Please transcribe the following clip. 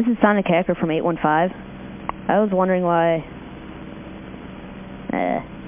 This is Sonic Hacker from 815. I was wondering why... Eh.